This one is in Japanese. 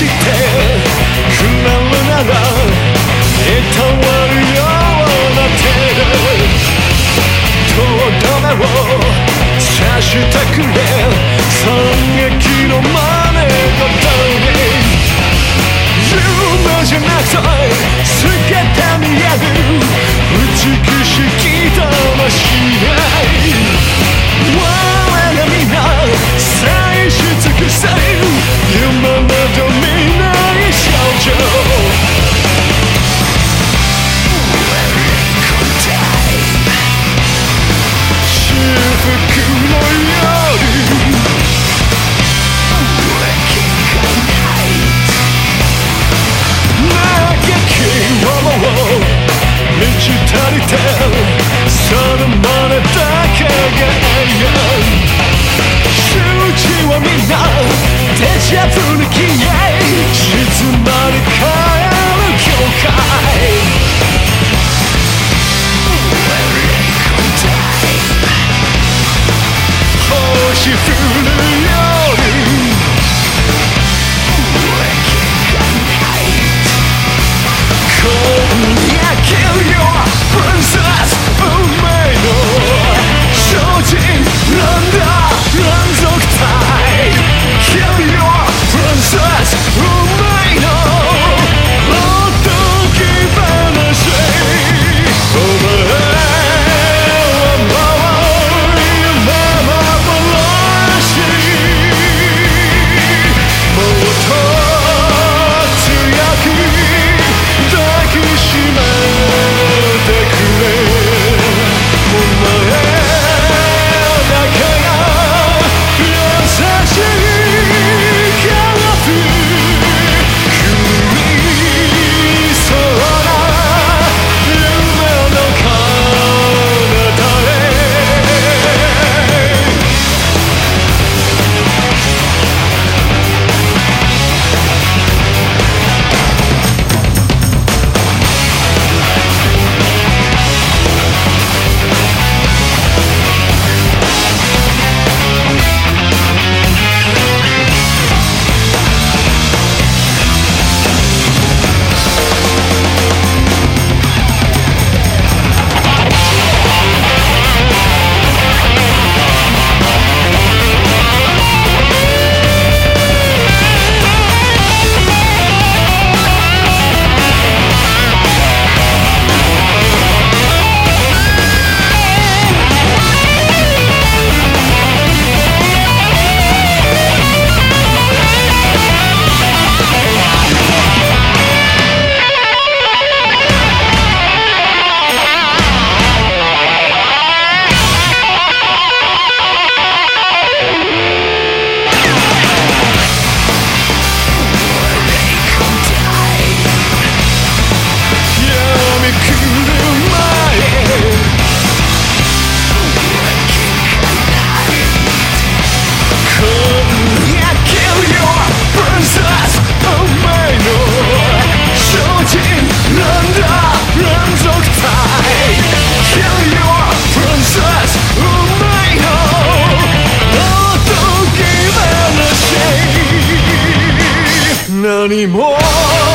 してくれるならいたわるような手で。とどめを刺したくれ惨劇の真似だ you through anymore.